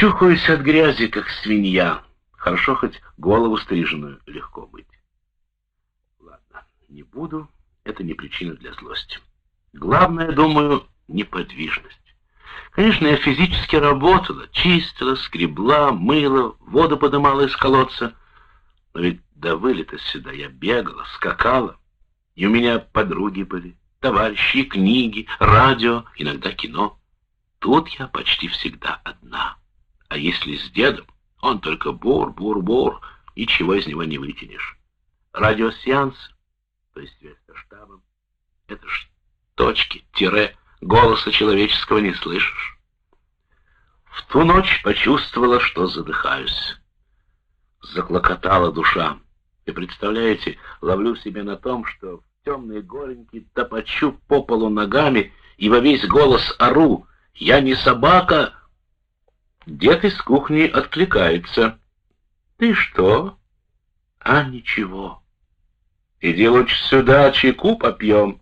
Чухаюсь от грязи, как свинья. Хорошо хоть голову стриженную легко быть. Ладно, не буду. Это не причина для злости. Главное, думаю, неподвижность. Конечно, я физически работала, чистила, скребла, мыла, воду подымала из колодца. Но ведь до вылета сюда я бегала, скакала. И у меня подруги были, товарищи, книги, радио, иногда кино. Тут я почти всегда одна. А если с дедом, он только бур-бур-бур, ничего из него не вытянешь. Радиосеанс, то есть связь со штабом, это ж точки, тире, голоса человеческого не слышишь. В ту ночь почувствовала, что задыхаюсь. Заклокотала душа. И представляете, ловлю себя на том, что в темные голеньки топочу по полу ногами и во весь голос ору. «Я не собака!» Дед из кухни откликается. «Ты что?» «А ничего. Иди лучше сюда, чайку попьем».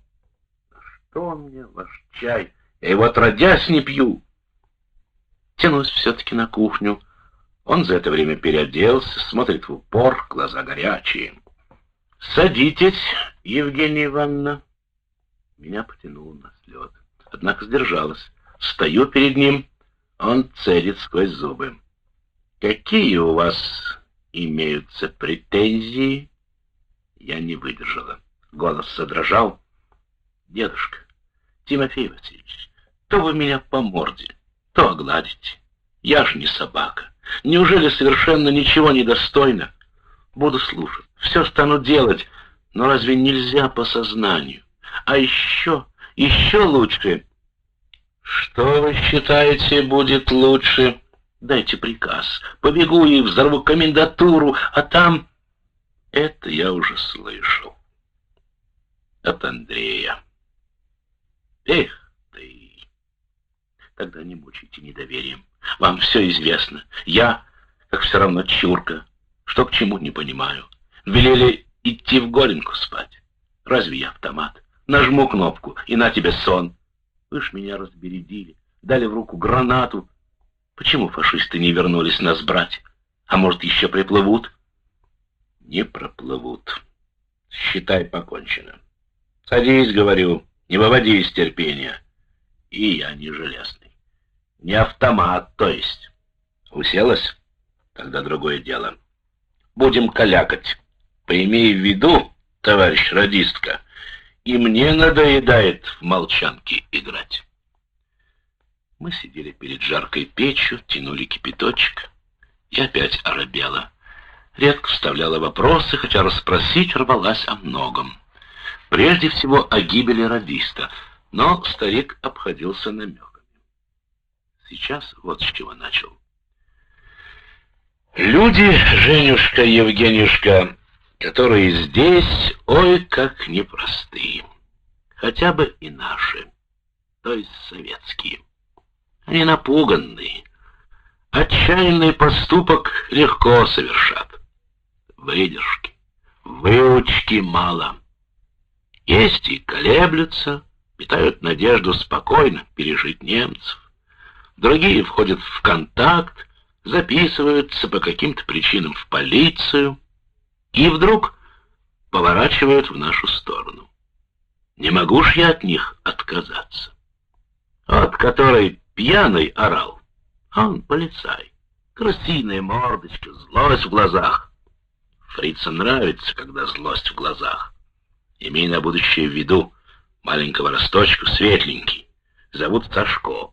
«Что мне, ваш чай? Я его отродясь не пью». Тянусь все-таки на кухню. Он за это время переоделся, смотрит в упор, глаза горячие. «Садитесь, Евгения Ивановна». Меня потянуло на слет. Однако сдержалась. Стою перед ним, он целит сквозь зубы. «Какие у вас имеются претензии?» Я не выдержала. Голос задрожал. «Дедушка, Тимофей Васильевич, то вы меня по морде, то огладите. Я ж не собака. Неужели совершенно ничего не достойно? Буду слушать, все стану делать, но разве нельзя по сознанию? А еще, еще лучше... Что вы считаете будет лучше? Дайте приказ. Побегу и взорву комендатуру, а там... Это я уже слышал. От Андрея. Эх ты! Тогда не мучайте недоверием. Вам все известно. Я, как все равно чурка, что к чему не понимаю. Велели идти в Горенку спать. Разве я автомат? Нажму кнопку, и на тебе сон. Вы ж меня разбередили, дали в руку гранату. Почему фашисты не вернулись нас брать? А может, еще приплывут? Не проплывут. Считай, покончено. Садись, говорю, не выводи из терпения. И я не железный. Не автомат, то есть. Уселась? Тогда другое дело. Будем калякать. Поимей в виду, товарищ радистка, и мне надоедает в молчанке играть. Мы сидели перед жаркой печью, тянули кипяточек. Я опять оробела. Редко вставляла вопросы, хотя расспросить рвалась о многом. Прежде всего о гибели радиста, но старик обходился намеками. Сейчас вот с чего начал. Люди, Женюшка, Евгенюшка, которые здесь, ой, как непростые. Хотя бы и наши, то есть советские. Они напуганные. Отчаянный поступок легко совершат. Выдержки, выучки мало. Есть и колеблются, питают надежду спокойно пережить немцев другие входят в контакт, записываются по каким-то причинам в полицию и вдруг поворачивают в нашу сторону. Не могу ж я от них отказаться. От которой пьяный орал, а он полицай. Крысиная мордочка, злость в глазах. Фрица нравится, когда злость в глазах. Имей на будущее в виду маленького росточку светленький. Зовут Сашко.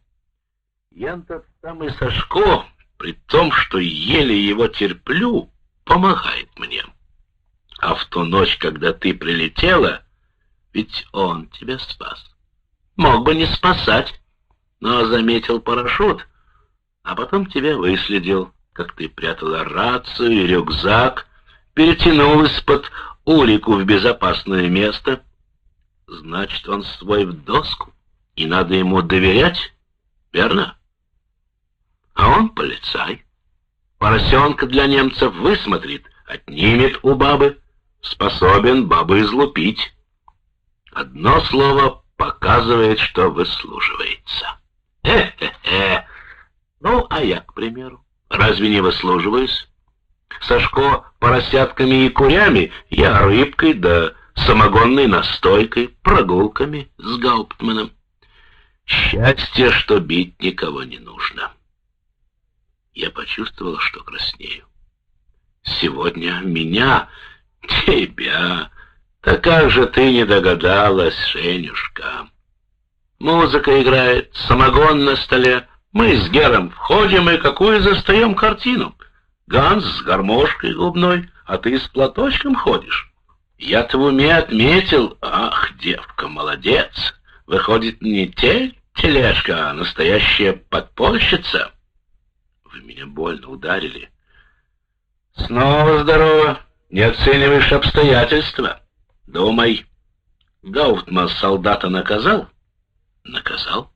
Я тот самый Сашко, при том, что еле его терплю, помогает мне. А в ту ночь, когда ты прилетела, ведь он тебя спас. Мог бы не спасать, но заметил парашют, а потом тебя выследил, как ты прятала рацию и рюкзак, перетянул из-под улику в безопасное место. Значит, он свой в доску, и надо ему доверять, верно? а он полицай. Поросенка для немцев высмотрит, отнимет у бабы, способен бабы излупить. Одно слово показывает, что выслуживается. Хе-хе-хе. Ну, а я, к примеру, разве не выслуживаюсь? Сашко поросятками и курями, я рыбкой да самогонной настойкой, прогулками с Гауптманом. Счастье, что бить никого не нужно. Я почувствовал, что краснею. Сегодня меня, тебя, да как же ты не догадалась, Женюшка? Музыка играет, самогон на столе. Мы с Гером входим и какую застаем картину? Ганс с гармошкой губной, а ты с платочком ходишь. Я-то в уме отметил, ах, девка, молодец. Выходит, не те тележка, а настоящая подпольщица. Вы меня больно ударили. Снова здорово. Не оцениваешь обстоятельства. Думай. Гауптман солдата наказал? Наказал.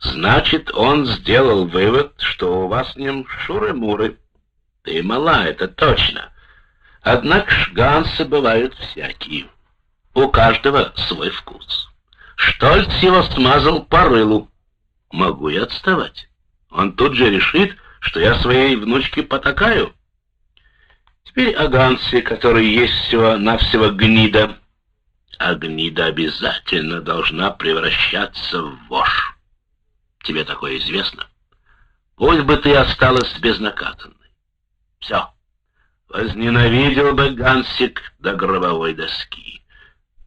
Значит, он сделал вывод, что у вас с ним шуры-муры. Ты мала, это точно. Однако ж гансы бывают всякие. У каждого свой вкус. Штольц его смазал по рылу. Могу я отставать. Он тут же решит, что я своей внучке потакаю. Теперь о Гансе, который есть всего-навсего гнида. А гнида обязательно должна превращаться в вошь. Тебе такое известно? Пусть бы ты осталась безнаказанной. Все. Возненавидел бы Гансик до гробовой доски.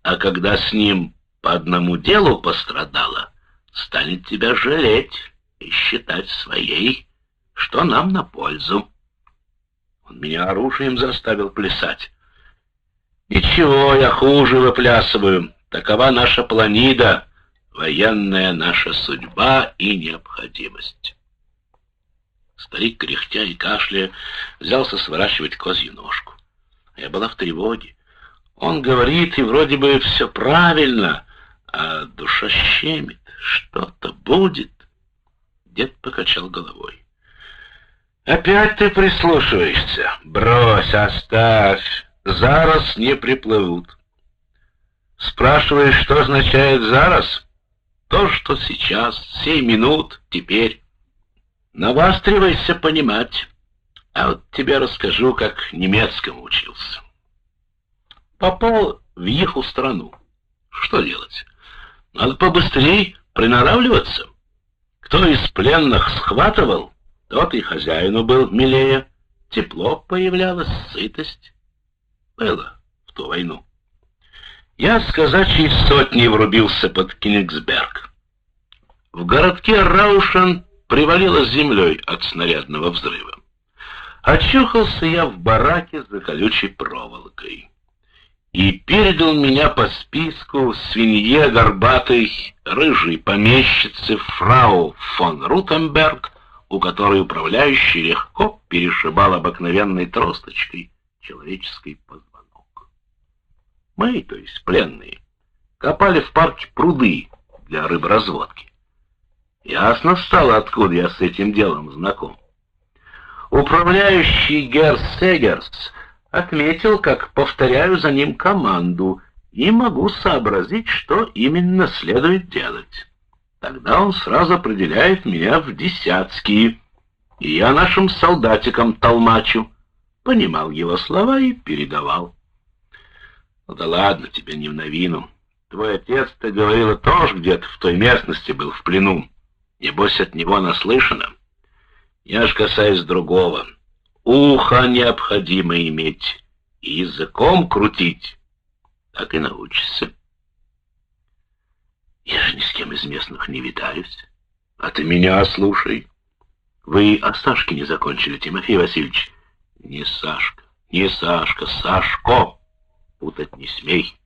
А когда с ним по одному делу пострадала, станет тебя жалеть и считать своей, что нам на пользу. Он меня оружием заставил плясать. Ничего, я хуже выплясываю. Такова наша планида, военная наша судьба и необходимость. Старик, кряхтя и кашляя, взялся сворачивать козью ножку. Я была в тревоге. Он говорит, и вроде бы все правильно, а душа щемит, что-то будет. Дед покачал головой. Опять ты прислушиваешься. Брось, оставь. Зараз не приплывут. Спрашиваешь, что означает зараз? То, что сейчас, сей минут, теперь. Навастривайся понимать. А вот тебе расскажу, как немецкому учился. Попал в иху страну. Что делать? Надо побыстрее приноравливаться. Кто из пленных схватывал, тот и хозяину был милее. Тепло появлялось, сытость. Было в ту войну. Я с казачьей сотней врубился под Кенигсберг. В городке Раушен привалило землей от снарядного взрыва. Очухался я в бараке за колючей проволокой. И передал меня по списку свинье горбатой рыжей помещицы фрау фон Рутенберг у которой управляющий легко перешибал обыкновенной тросточкой человеческий позвонок. Мы, то есть пленные, копали в парке пруды для рыборазводки. Ясно стало, откуда я с этим делом знаком. Управляющий Герр Сегерс отметил, как повторяю за ним команду, и могу сообразить, что именно следует делать. Тогда он сразу определяет меня в десятские, и я нашим солдатикам толмачу. Понимал его слова и передавал. Ну да ладно, тебе не в новину. Твой отец, ты говорила, тоже где-то в той местности был в плену. Небось, от него наслышано. Я ж касаюсь другого. Ухо необходимо иметь и языком крутить. Так и научишься. Я же ни с кем из местных не витаюсь. А ты меня слушай. Вы о Сашке не закончили, Тимофей Васильевич. Не Сашка, не Сашка, Сашко. Путать не смей.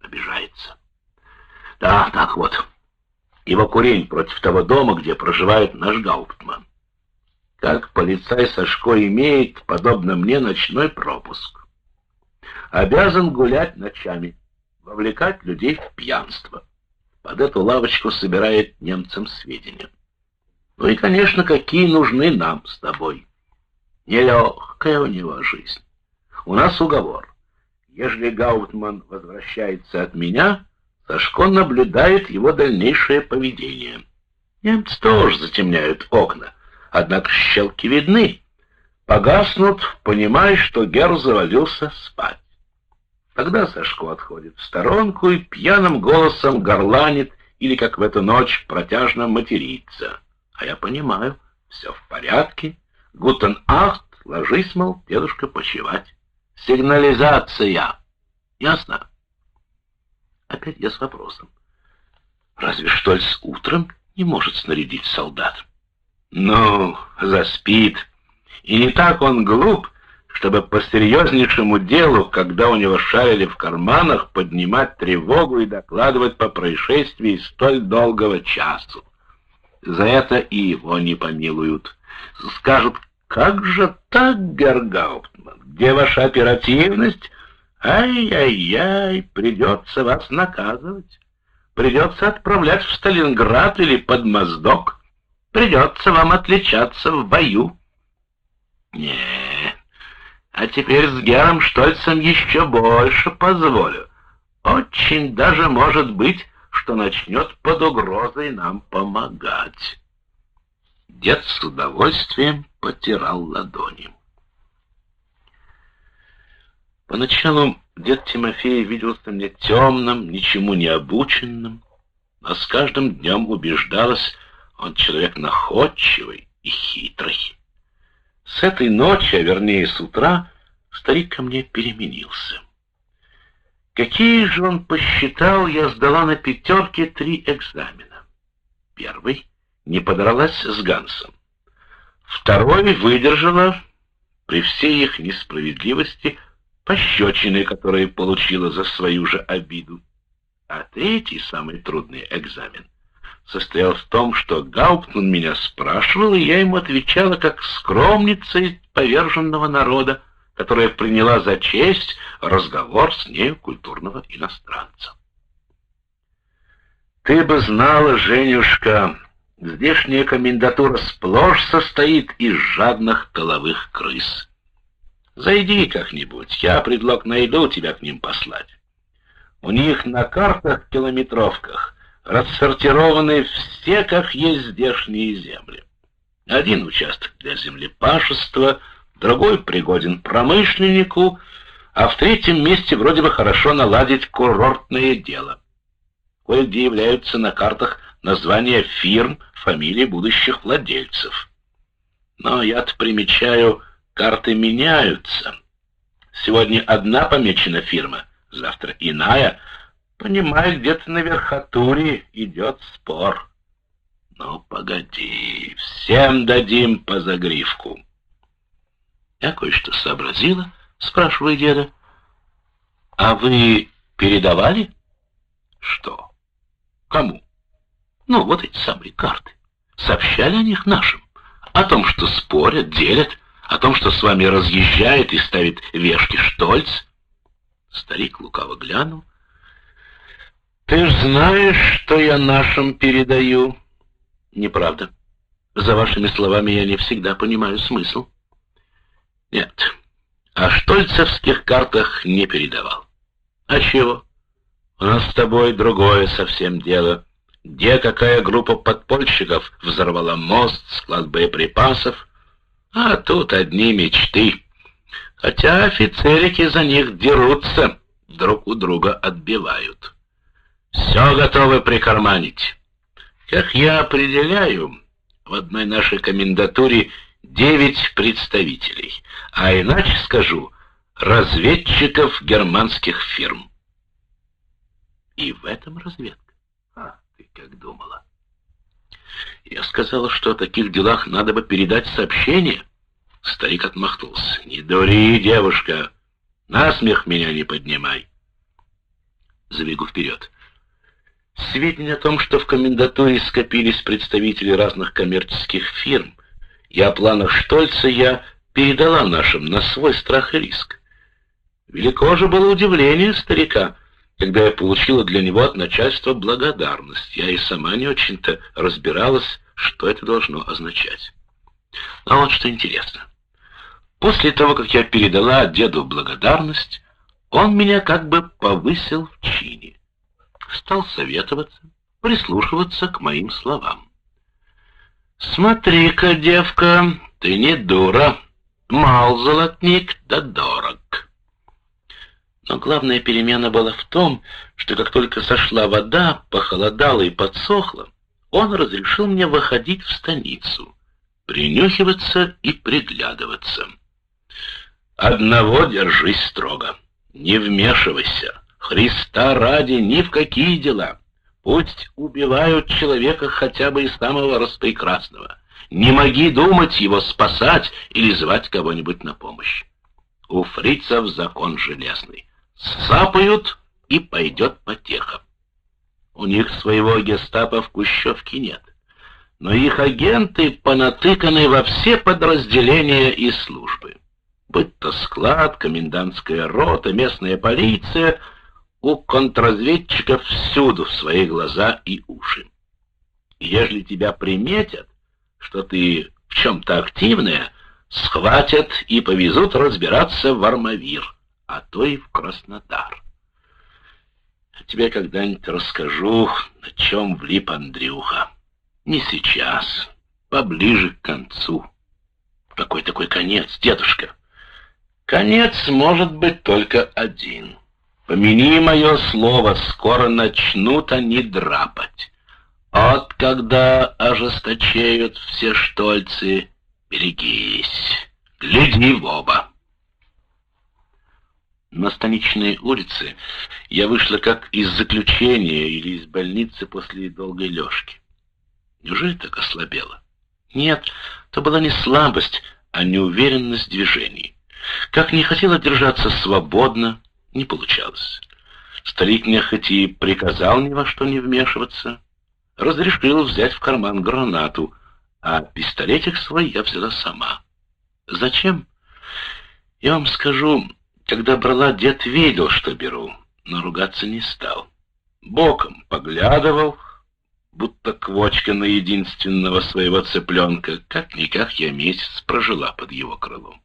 Обижается. Да, так вот. Его курень против того дома, где проживает наш Гауптман. Как полицай Сашко имеет, подобно мне, ночной пропуск. Обязан гулять ночами, вовлекать людей в пьянство под эту лавочку собирает немцам сведения. Ну и, конечно, какие нужны нам с тобой. Нелегкая у него жизнь. У нас уговор. Ежели Гаутман возвращается от меня, Сашко наблюдает его дальнейшее поведение. Немцы тоже затемняют окна, однако щелки видны. Погаснут, понимая, что Герл завалился спать. Тогда Сашко отходит в сторонку и пьяным голосом горланит или, как в эту ночь, протяжно матерится. А я понимаю, все в порядке. Гутен ахт, ложись, мол, дедушка, почевать. Сигнализация. Ясно? Опять я с вопросом. Разве Штольц утром не может снарядить солдат? Ну, заспит. И не так он глуп, чтобы по серьезнейшему делу, когда у него шарили в карманах, поднимать тревогу и докладывать по происшествии столь долгого часу. За это и его не помилуют. Скажут, как же так, Гергауптман, где ваша оперативность? Ай-яй-яй, придется вас наказывать. Придется отправлять в Сталинград или под Моздок. Придется вам отличаться в бою. Нет, а теперь с Гером Штольцем еще больше позволю. Очень даже может быть, что начнет под угрозой нам помогать. Дед с удовольствием потирал ладони. Поначалу дед Тимофей виделся мне темным, ничему не обученным, а с каждым днем убеждалась, он человек находчивый и хитрый. С этой ночи, а вернее с утра, старик ко мне переменился. Какие же он посчитал, я сдала на пятерке три экзамена. Первый — не подралась с Гансом. Второй выдержала, при всей их несправедливости, пощечины, которые получила за свою же обиду. А третий, самый трудный экзамен, состоял в том, что Гауптман меня спрашивал, и я ему отвечала как скромница из поверженного народа, которая приняла за честь разговор с нею культурного иностранца. Ты бы знала, Женюшка, здешняя комендатура сплошь состоит из жадных тыловых крыс. Зайди как-нибудь, я предлог найду тебя к ним послать. У них на картах-километровках рассортированы все, как есть здешние земли. Один участок для землепашества, другой пригоден промышленнику, а в третьем месте вроде бы хорошо наладить курортное дело. Кое-где являются на картах названия фирм, фамилии будущих владельцев. Но я-то примечаю, карты меняются. Сегодня одна помечена фирма, завтра иная — Понимаю, где-то на верхотуре идет спор. Ну, погоди, всем дадим по загривку. Я кое-что сообразила, спрашиваю деда. А вы передавали? Что? Кому? Ну, вот эти самые карты. Сообщали о них нашим. О том, что спорят, делят, о том, что с вами разъезжает и ставит вешки Штольц. Старик лукаво глянул, ты ж знаешь, что я нашим передаю. Неправда. За вашими словами я не всегда понимаю смысл. Нет, о штольцевских картах не передавал. А чего? У нас с тобой другое совсем дело. Где какая группа подпольщиков взорвала мост, склад боеприпасов? А тут одни мечты. Хотя офицерики за них дерутся, друг у друга отбивают. Все готовы прикарманить. Как я определяю, в одной нашей комендатуре девять представителей, а иначе скажу, разведчиков германских фирм. И в этом разведка. А, ты как думала? Я сказала, что о таких делах надо бы передать сообщение. Старик отмахнулся. Не дури, девушка, насмех меня не поднимай. Забегу вперед. Сведения о том, что в комендатуре скопились представители разных коммерческих фирм, и о планах Штольца я передала нашим на свой страх и риск. Велико же было удивление старика, когда я получила для него от начальства благодарность. Я и сама не очень-то разбиралась, что это должно означать. А вот что интересно. После того, как я передала деду благодарность, он меня как бы повысил в чине стал советоваться, прислушиваться к моим словам. Смотри-ка, девка, ты не дура. Мал золотник, да дорог. Но главная перемена была в том, что как только сошла вода, похолодала и подсохла, он разрешил мне выходить в станицу, принюхиваться и приглядываться. Одного держись строго, не вмешивайся, Христа ради ни в какие дела. Пусть убивают человека хотя бы и самого распрекрасного. Не моги думать его спасать или звать кого-нибудь на помощь. У фрицев закон железный. Сапают, и пойдет потеха. У них своего гестапо в Кущевке нет. Но их агенты понатыканы во все подразделения и службы. Будь то склад, комендантская рота, местная полиция — у контрразведчиков всюду в свои глаза и уши. Ежели тебя приметят, что ты в чем-то активная, схватят и повезут разбираться в Армавир, а то и в Краснодар. Тебе когда-нибудь расскажу, на чем влип Андрюха. Не сейчас, поближе к концу. Какой такой конец, дедушка? Конец может быть только один — Помяни мое слово, скоро начнут они драпать. От когда ожесточеют все штольцы, берегись, гляди в оба. На станичные улицы я вышла как из заключения или из больницы после долгой лёжки. Неужели так ослабела? Нет, то была не слабость, а неуверенность движений. Как не хотела держаться свободно, не получалось. Старик мне приказал ни во что не вмешиваться, разрешил взять в карман гранату, а пистолетик свой я взяла сама. Зачем? Я вам скажу, когда брала, дед видел, что беру, но ругаться не стал. Боком поглядывал, будто квочка на единственного своего цыпленка. Как-никак я месяц прожила под его крылом.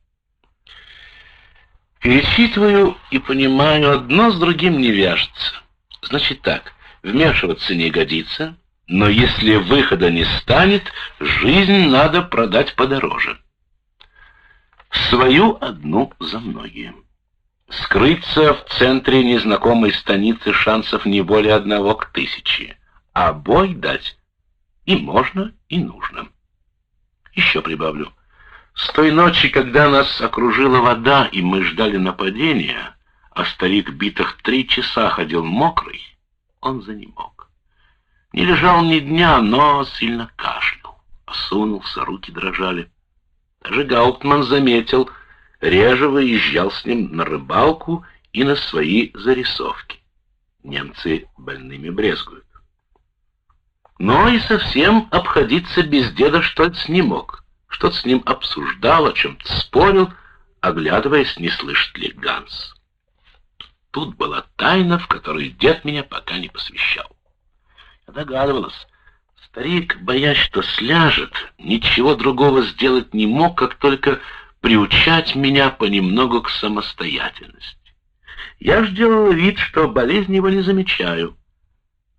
Пересчитываю и понимаю, одно с другим не вяжется. Значит так, вмешиваться не годится, но если выхода не станет, жизнь надо продать подороже. Свою одну за многие. Скрыться в центре незнакомой станицы шансов не более одного к тысяче, а бой дать и можно, и нужно. Еще прибавлю. С той ночи, когда нас окружила вода, и мы ждали нападения, а старик битых три часа ходил мокрый, он занемог. Не лежал ни дня, но сильно кашлял, осунулся, руки дрожали. Даже Гауптман заметил, реже выезжал с ним на рыбалку и на свои зарисовки. Немцы больными брезгуют. Но и совсем обходиться без деда Штольц не мог что-то с ним обсуждал, о чем-то спорил, оглядываясь, не слышит ли Ганс. Тут была тайна, в которую дед меня пока не посвящал. Я догадывалась. Старик, боясь, что сляжет, ничего другого сделать не мог, как только приучать меня понемногу к самостоятельности. Я ж делала вид, что болезнь его не замечаю.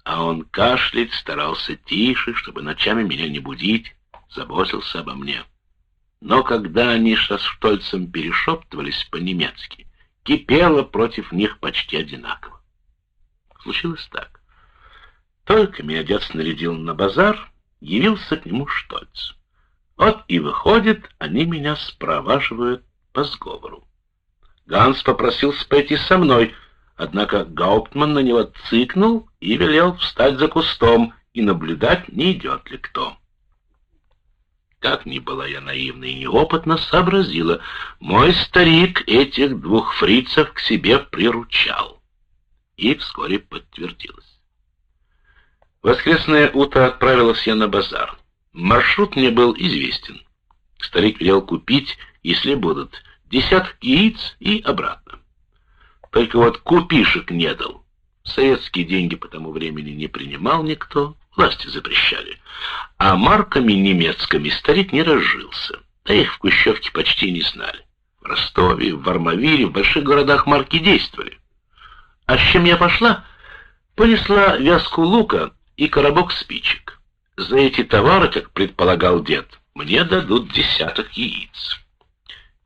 А он кашлять старался тише, чтобы ночами меня не будить заботился обо мне. Но когда они со Штольцем перешептывались по-немецки, кипело против них почти одинаково. Случилось так. Только меня дед снарядил на базар, явился к нему Штольц. Вот и выходит, они меня спроваживают по сговору. Ганс попросил спойти со мной, однако Гауптман на него цыкнул и велел встать за кустом и наблюдать, не идет ли кто. Как ни была я наивна и неопытна, сообразила, мой старик этих двух фрицев к себе приручал. И вскоре подтвердилось. воскресное утро отправилась я на базар. Маршрут мне был известен. Старик велел купить, если будут, десяток яиц и обратно. Только вот купишек не дал. Советские деньги по тому времени не принимал никто, власти запрещали. А марками немецкими старик не разжился. Да их в Кущевке почти не знали. В Ростове, в Армавире, в больших городах марки действовали. А с чем я пошла? Понесла вязку лука и коробок спичек. за эти товары, как предполагал дед, мне дадут десяток яиц.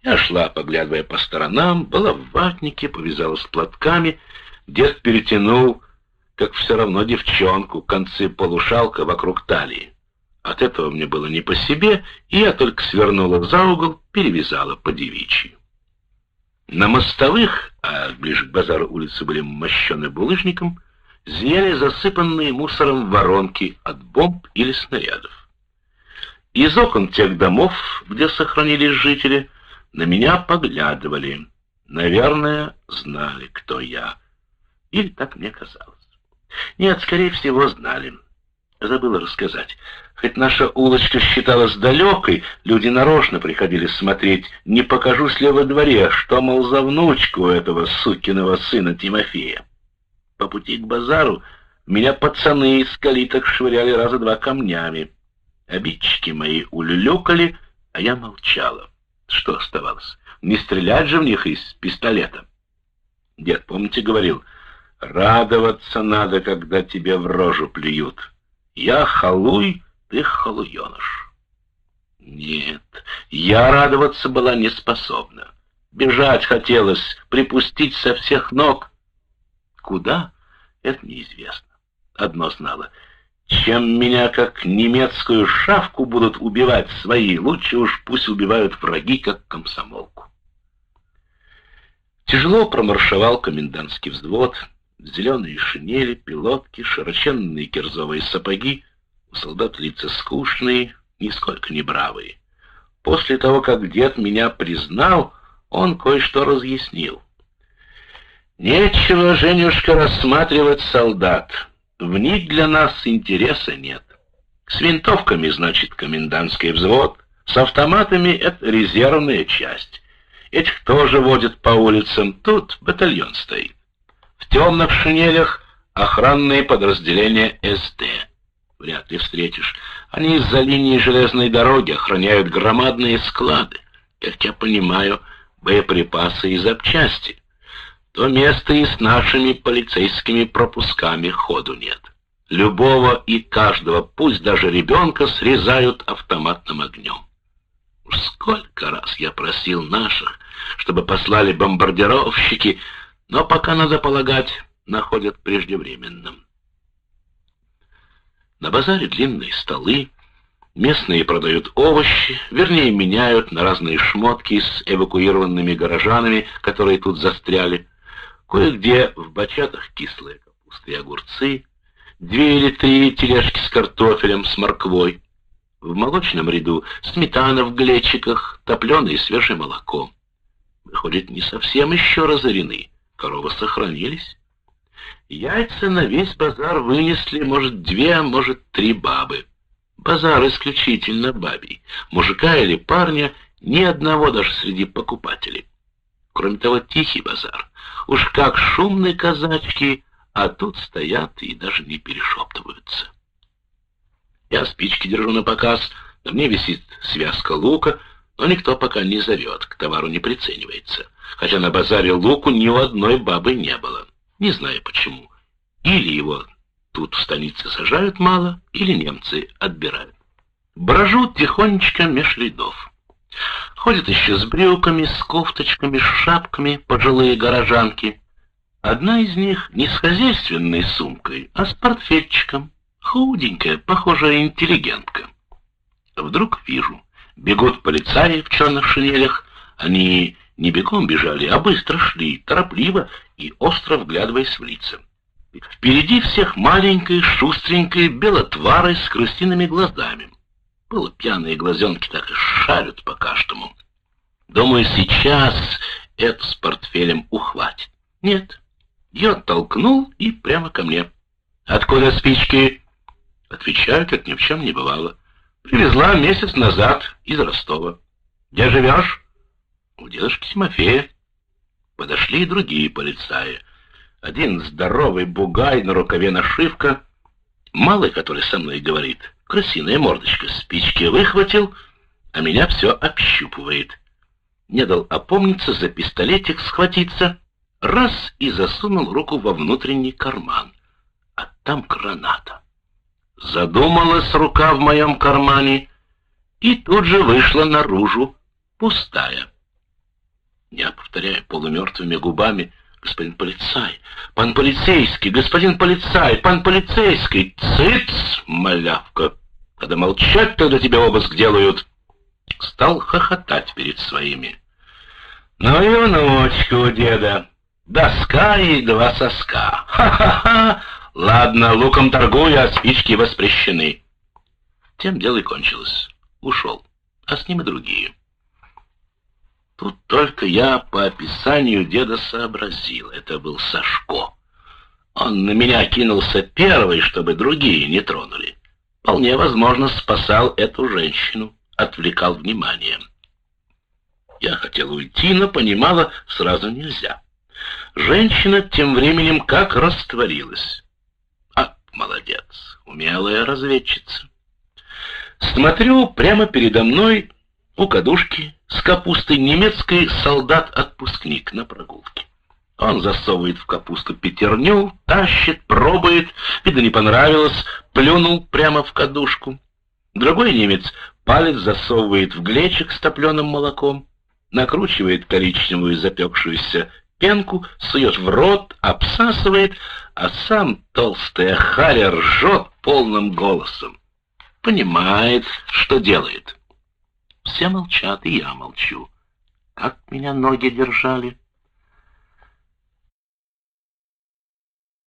Я шла, поглядывая по сторонам, была в ватнике, повязалась платками. Дед перетянул, как все равно девчонку, концы полушалка вокруг талии. От этого мне было не по себе, и я только свернула за угол, перевязала по девичьи. На мостовых, а ближе к базару улицы были мощены булыжником, зияли засыпанные мусором воронки от бомб или снарядов. Из окон тех домов, где сохранились жители, на меня поглядывали. Наверное, знали, кто я. Или так мне казалось. Нет, скорее всего, знали. Забыла рассказать. Хоть наша улочка считалась далекой, люди нарочно приходили смотреть, не покажусь ли во дворе, что, мол, за внучку этого сукиного сына Тимофея. По пути к базару меня пацаны из калиток швыряли раза два камнями. Обидчики мои улюлюкали, а я молчала. Что оставалось? Не стрелять же в них из пистолета. Дед, помните, говорил, радоваться надо, когда тебе в рожу плюют. Я халуй, ты халуеныш. Нет, я радоваться была не способна. Бежать хотелось, припустить со всех ног. Куда? Это неизвестно. Одно знала. Чем меня, как немецкую шавку, будут убивать свои, лучше уж пусть убивают враги, как комсомолку. Тяжело промаршевал комендантский взвод, зеленые шинели, пилотки, широченные кирзовые сапоги, у солдат лица скучные, нисколько не бравые. После того, как дед меня признал, он кое-что разъяснил. Нечего, Женюшка, рассматривать солдат. В них для нас интереса нет. С винтовками, значит, комендантский взвод, с автоматами — это резервная часть. Этих тоже водят по улицам, тут батальон стоит. В темных шинелях охранные подразделения СД. Вряд ли встретишь. Они из-за линии железной дороги охраняют громадные склады. Как я понимаю, боеприпасы и запчасти. То место и с нашими полицейскими пропусками ходу нет. Любого и каждого, пусть даже ребенка, срезают автоматным огнем. Уж сколько раз я просил наших, чтобы послали бомбардировщики, но пока, надо полагать, находят преждевременным. На базаре длинные столы, местные продают овощи, вернее, меняют на разные шмотки с эвакуированными горожанами, которые тут застряли. Кое-где в бачатах кислые капусты и огурцы, две или три тележки с картофелем, с морквой. В молочном ряду сметана в глечиках, топленое и свежее молоко. Выходит, не совсем еще разорены, коровы сохранились. Яйца на весь базар вынесли, может, две, а может, три бабы. Базар исключительно бабий. Мужика или парня ни одного даже среди покупателей. Кроме того, тихий базар. Уж как шумные казачки, а тут стоят и даже не перешептываются. Я спички держу на показ, на мне висит связка лука, но никто пока не зовет, к товару не приценивается. Хотя на базаре луку ни у одной бабы не было. Не знаю почему. Или его тут в станице сажают мало, или немцы отбирают. Брожу тихонечко меж рядов. Ходят еще с брюками, с кофточками, с шапками пожилые горожанки. Одна из них не с хозяйственной сумкой, а с портфельчиком. Худенькая, похожая интеллигентка. Вдруг вижу, бегут полицаи в черных шинелях. Они не бегом бежали, а быстро шли, торопливо и остро вглядываясь в лица. Впереди всех маленькой, шустренькой, белотварой с крысиными глазами. Было пьяные глазенки так и шарят по каждому. Думаю, сейчас это с портфелем ухватит. Нет, я оттолкнул и прямо ко мне. Откуда спички? Отвечаю, как ни в чем не бывало. Привезла месяц назад из Ростова. Где живешь? У дедушки Тимофея. Подошли и другие полицаи. Один здоровый бугай, на рукаве нашивка. Малый, который со мной говорит, красивая мордочка, спички выхватил, а меня все общупывает. Не дал опомниться, за пистолетик схватиться, раз и засунул руку во внутренний карман. А там граната. Задумалась рука в моем кармане и тут же вышла наружу, пустая. Я повторяю полумертвыми губами, господин полицай, пан полицейский, господин полицай, пан полицейский, цыц, малявка, когда молчать, тогда тебе обыск делают. Стал хохотать перед своими. Ну и внучка у деда, доска и два соска, ха-ха-ха, ладно, луком торгую, а спички воспрещены. Тем дело и кончилось. Ушел, а с ним и другие. Тут только я по описанию деда сообразил. Это был Сашко. Он на меня кинулся первый, чтобы другие не тронули. Вполне возможно, спасал эту женщину, отвлекал внимание. Я хотел уйти, но понимала, сразу нельзя. Женщина тем временем как растворилась. Молодец, умелая разведчица. Смотрю, прямо передо мной у кадушки с капустой немецкий солдат-отпускник на прогулке. Он засовывает в капусту пятерню, тащит, пробует, видно не понравилось, плюнул прямо в кадушку. Другой немец палец засовывает в глечик с топленым молоком, накручивает коричневую запекшуюся пенку, сует в рот, обсасывает, а сам толстая харя ржет полным голосом. Понимает, что делает. Все молчат, и я молчу. Как меня ноги держали.